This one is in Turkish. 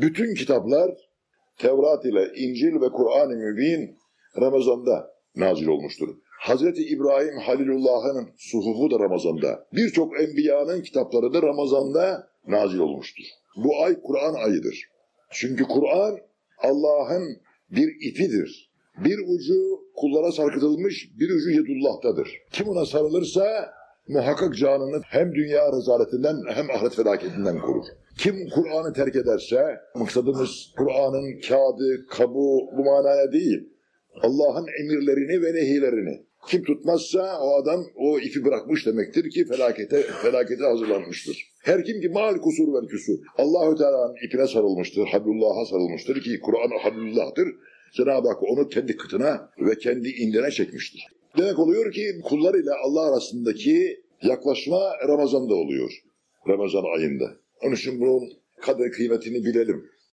Bütün kitaplar Tevrat ile İncil ve Kur'an-ı Mübin Ramazan'da nazil olmuştur. Hazreti İbrahim Halilullah'ın suhufu da Ramazan'da. Birçok enbiyanın kitapları da Ramazan'da nazil olmuştur. Bu ay Kur'an ayıdır. Çünkü Kur'an Allah'ın bir ipidir. Bir ucu kullara sarkıtılmış, bir ucu Yedullah'tadır. Kim ona sarılırsa muhakkak canını hem dünya rezaletinden hem ahiret felaketinden korur. Kim Kur'an'ı terk ederse, maksadımız Kur'an'ın kağıdı, kabuğu bu manaya değil, Allah'ın emirlerini ve nehilerini. Kim tutmazsa o adam o ipi bırakmış demektir ki felakete felakete hazırlanmıştır. Her kim ki mal kusur ver küsur. Allahü Teala'nın ipine sarılmıştır, Hablullah'a sarılmıştır ki Kur'an Hablullah'tır. Cenab-ı Hak onu kendi kıtına ve kendi indine çekmiştir. Demek oluyor ki kullar ile Allah arasındaki yaklaşma Ramazan'da oluyor. Ramazan ayında. Onun için bunun kader kıymetini bilelim.